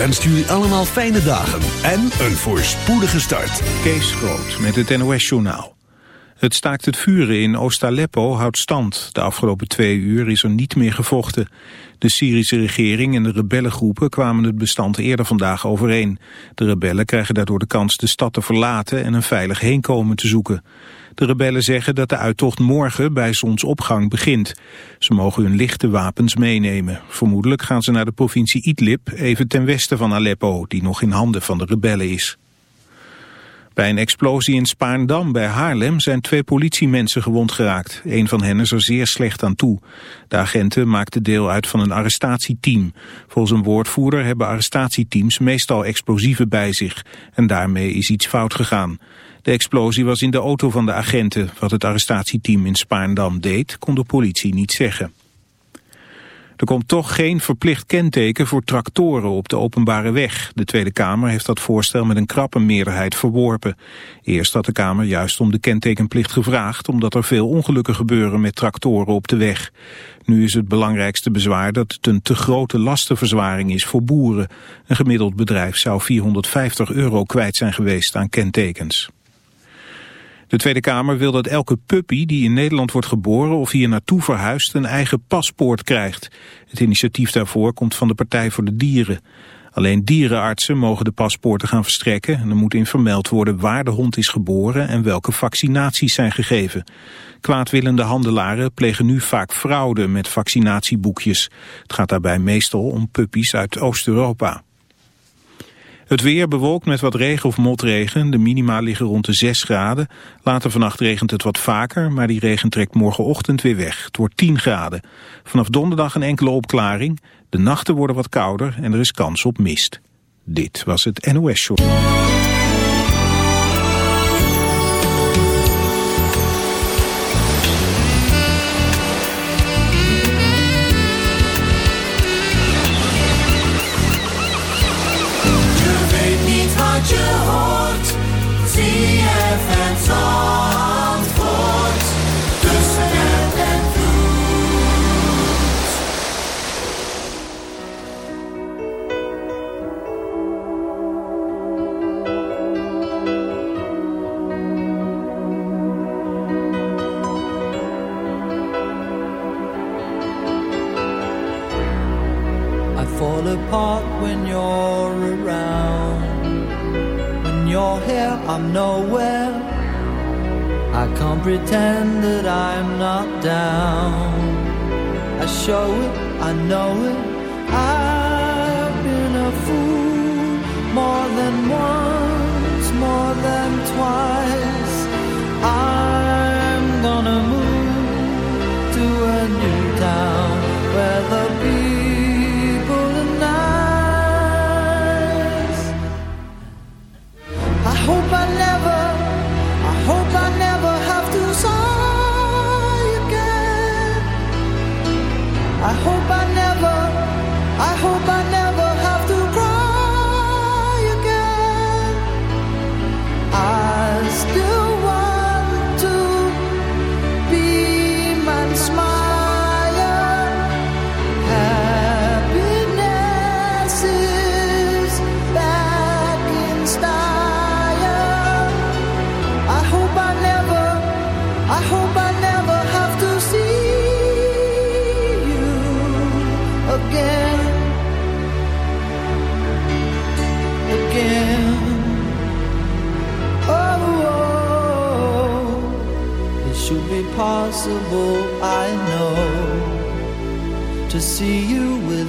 wenst jullie allemaal fijne dagen en een voorspoedige start. Kees Groot met het NOS-journaal. Het staakt het vuren in Oost-Aleppo houdt stand. De afgelopen twee uur is er niet meer gevochten. De Syrische regering en de rebellengroepen kwamen het bestand eerder vandaag overeen. De rebellen krijgen daardoor de kans de stad te verlaten en een veilig heenkomen te zoeken. De rebellen zeggen dat de uittocht morgen bij zonsopgang begint. Ze mogen hun lichte wapens meenemen. Vermoedelijk gaan ze naar de provincie Idlib, even ten westen van Aleppo, die nog in handen van de rebellen is. Bij een explosie in Spaarndam bij Haarlem zijn twee politiemensen gewond geraakt. Een van hen is er zeer slecht aan toe. De agenten maakten deel uit van een arrestatieteam. Volgens een woordvoerder hebben arrestatieteams meestal explosieven bij zich. En daarmee is iets fout gegaan. De explosie was in de auto van de agenten. Wat het arrestatieteam in Spaarndam deed, kon de politie niet zeggen. Er komt toch geen verplicht kenteken voor tractoren op de openbare weg. De Tweede Kamer heeft dat voorstel met een krappe meerderheid verworpen. Eerst had de Kamer juist om de kentekenplicht gevraagd... omdat er veel ongelukken gebeuren met tractoren op de weg. Nu is het belangrijkste bezwaar dat het een te grote lastenverzwaring is voor boeren. Een gemiddeld bedrijf zou 450 euro kwijt zijn geweest aan kentekens. De Tweede Kamer wil dat elke puppy die in Nederland wordt geboren of hier naartoe verhuist een eigen paspoort krijgt. Het initiatief daarvoor komt van de Partij voor de Dieren. Alleen dierenartsen mogen de paspoorten gaan verstrekken en er moet in vermeld worden waar de hond is geboren en welke vaccinaties zijn gegeven. Kwaadwillende handelaren plegen nu vaak fraude met vaccinatieboekjes. Het gaat daarbij meestal om puppies uit Oost-Europa. Het weer bewolkt met wat regen of motregen. De minima liggen rond de 6 graden. Later vannacht regent het wat vaker, maar die regen trekt morgenochtend weer weg. Het wordt 10 graden. Vanaf donderdag een enkele opklaring. De nachten worden wat kouder en er is kans op mist. Dit was het NOS Show.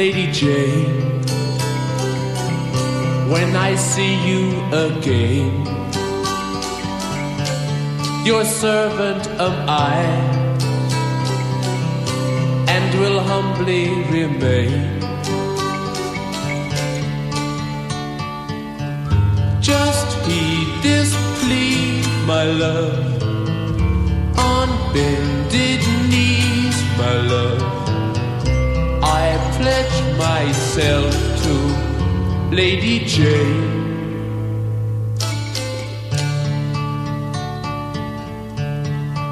Lady Jane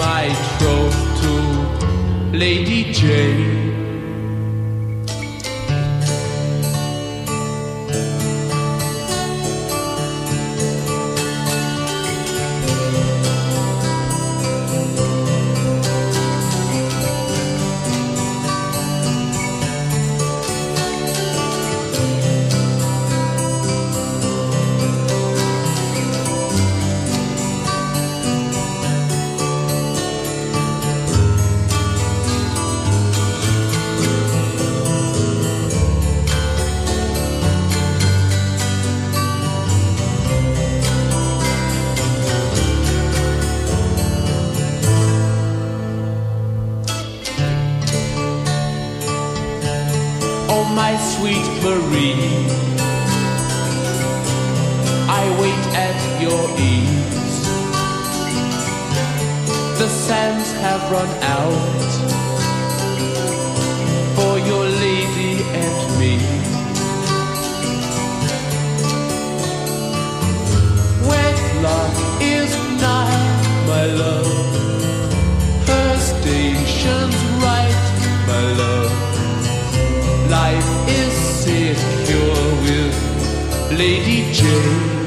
My troth to Lady Jane. comes right, my love. Life is secure with Lady Jane.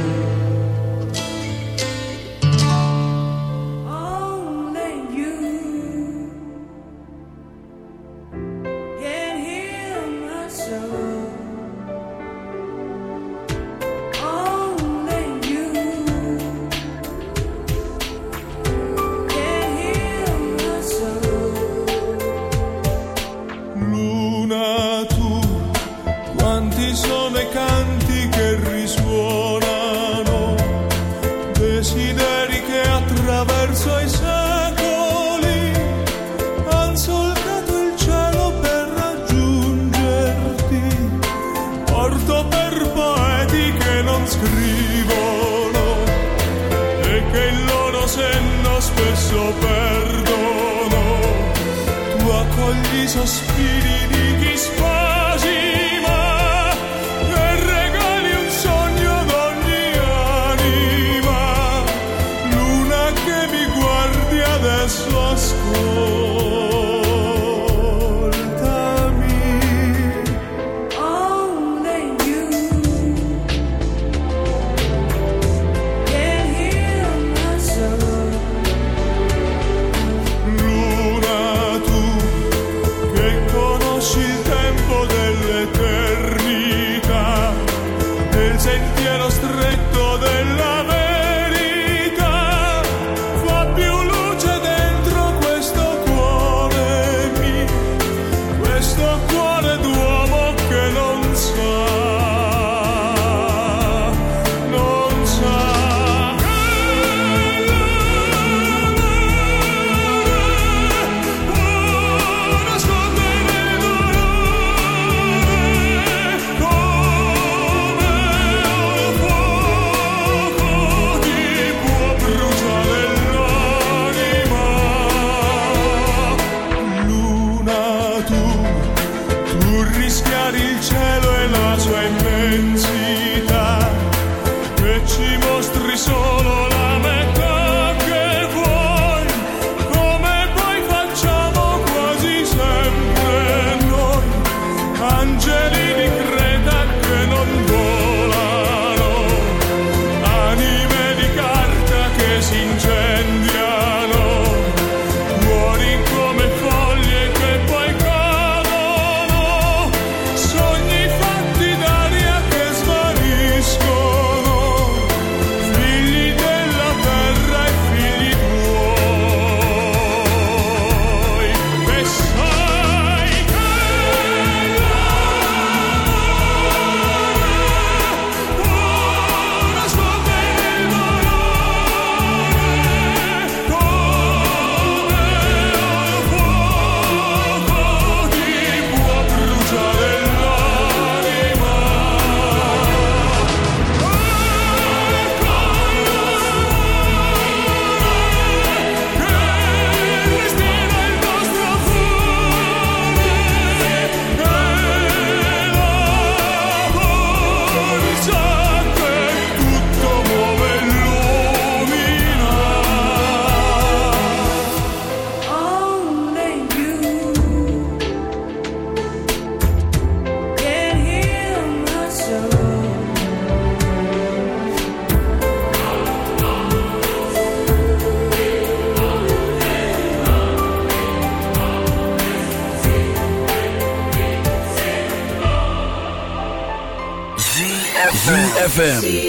ZFM.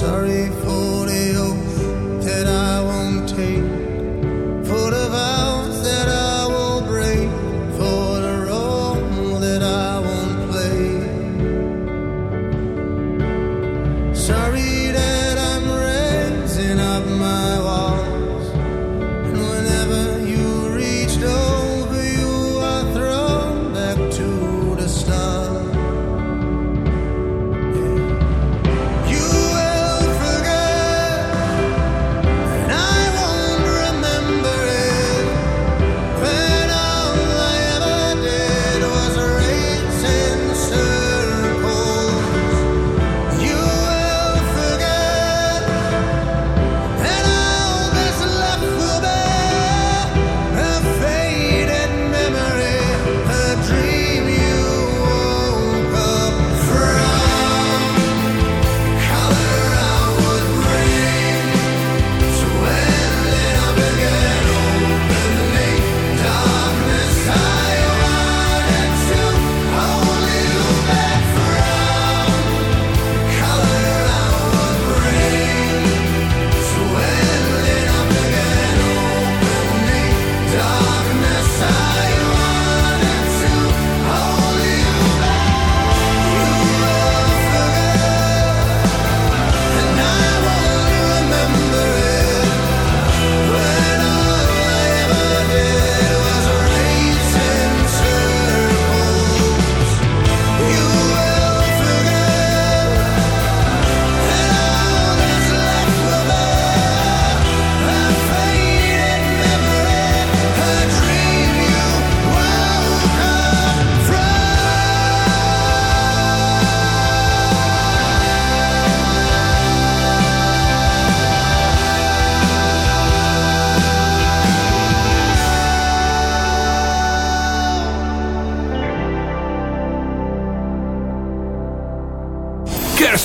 sorry for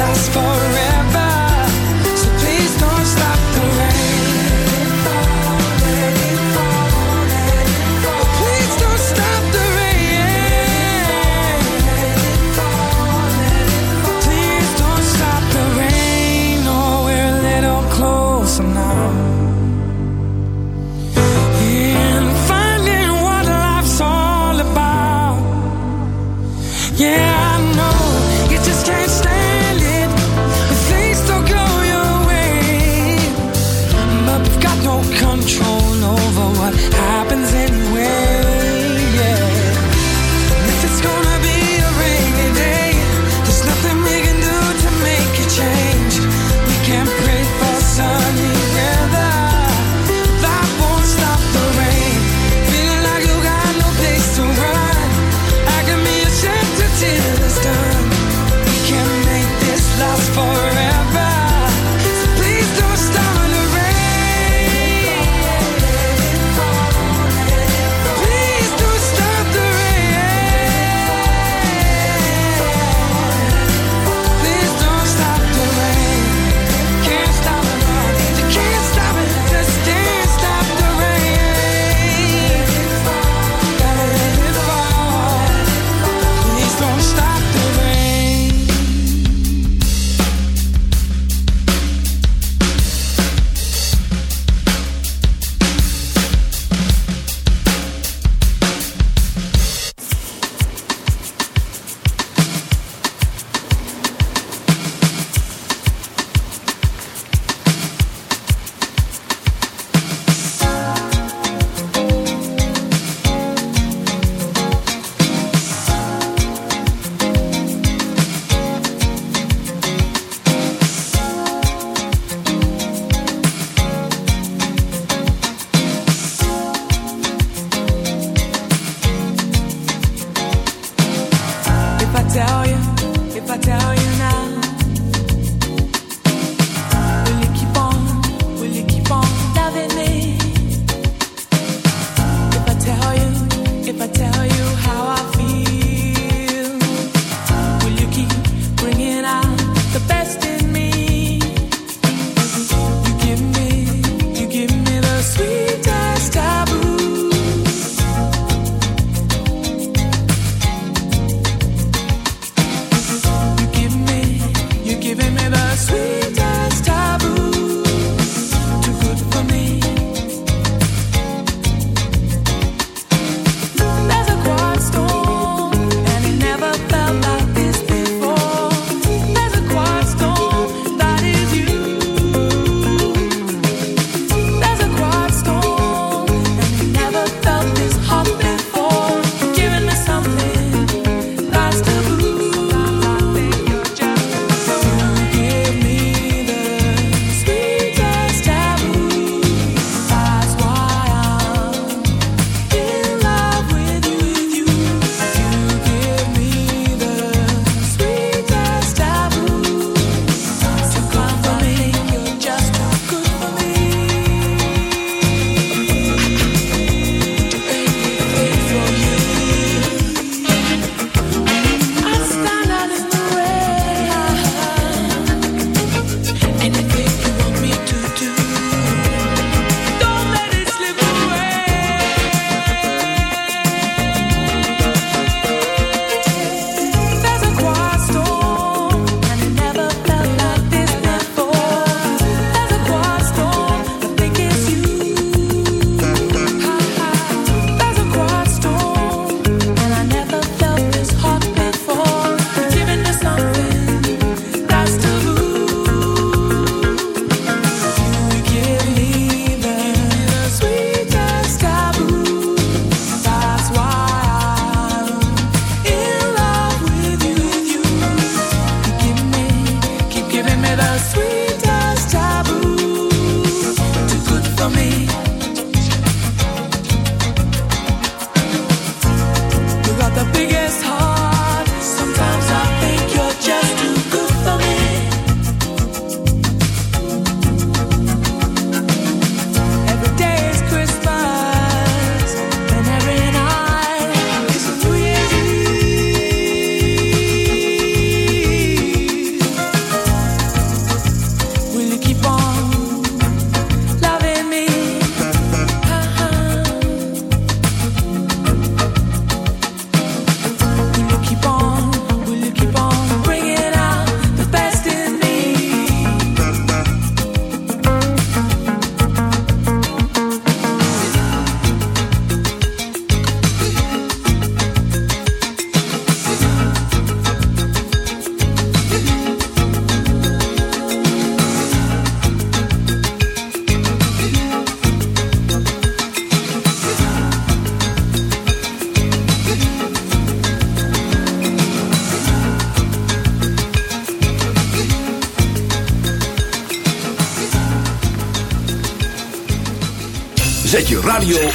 last forever.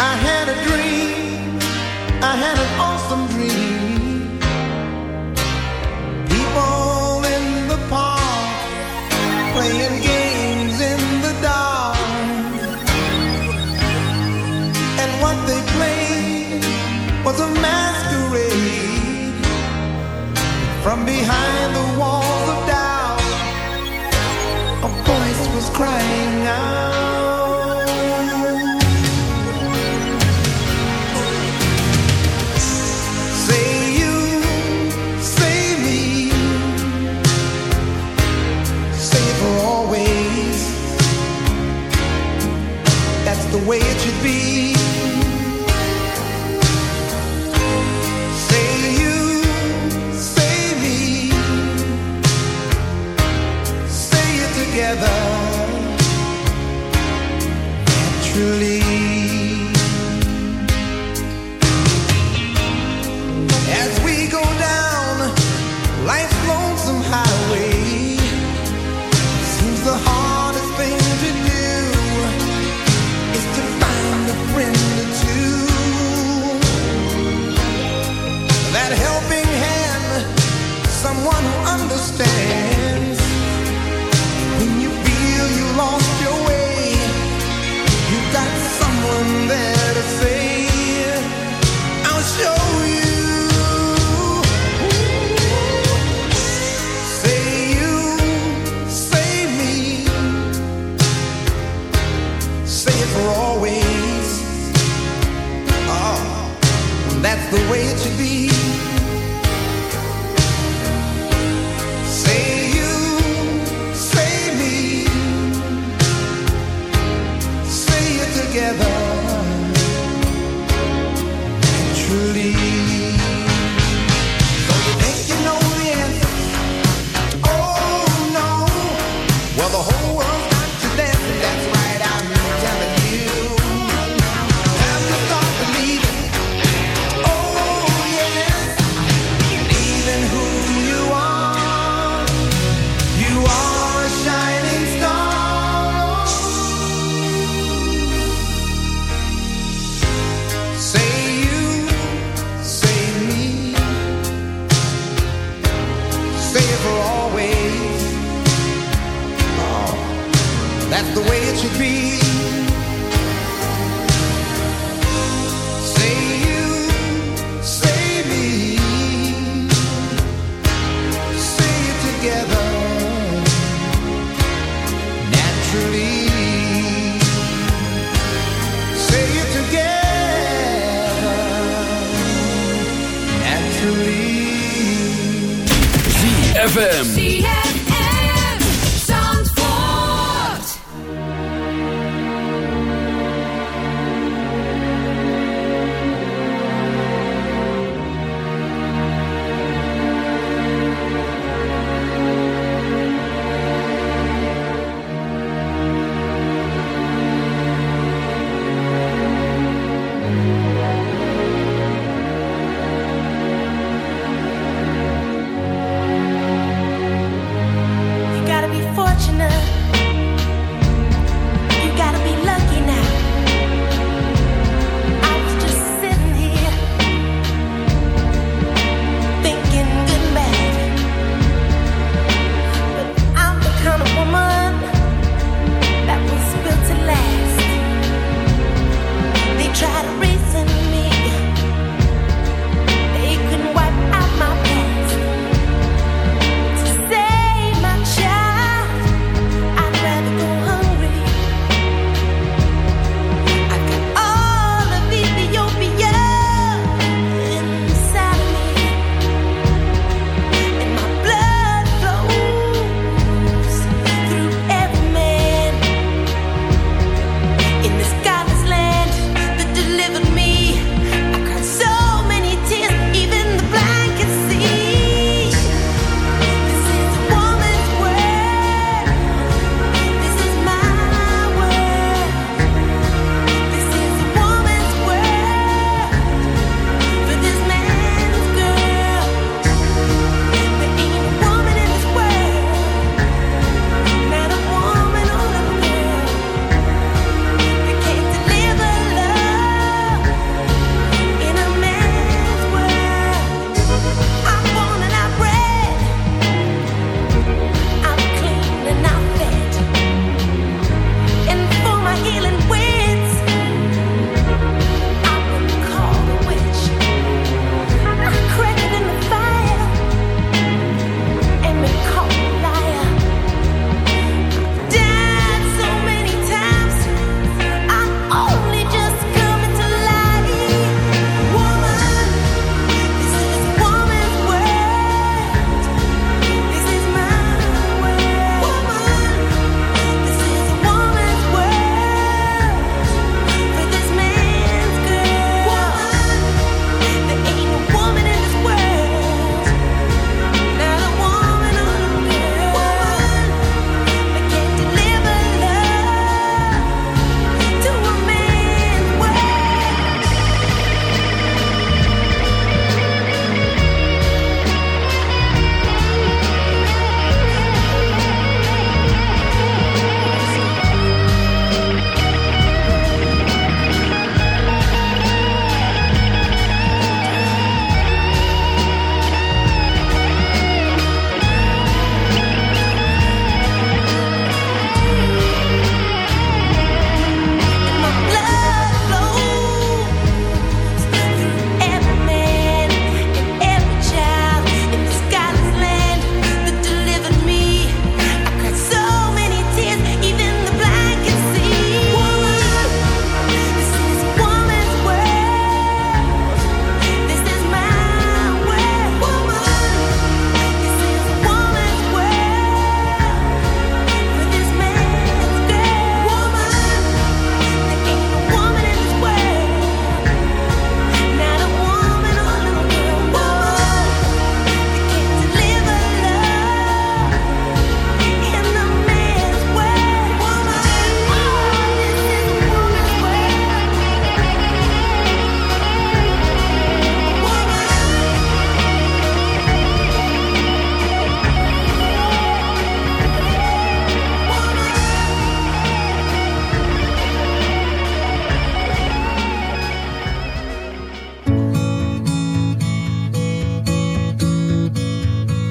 I had a dream. I had an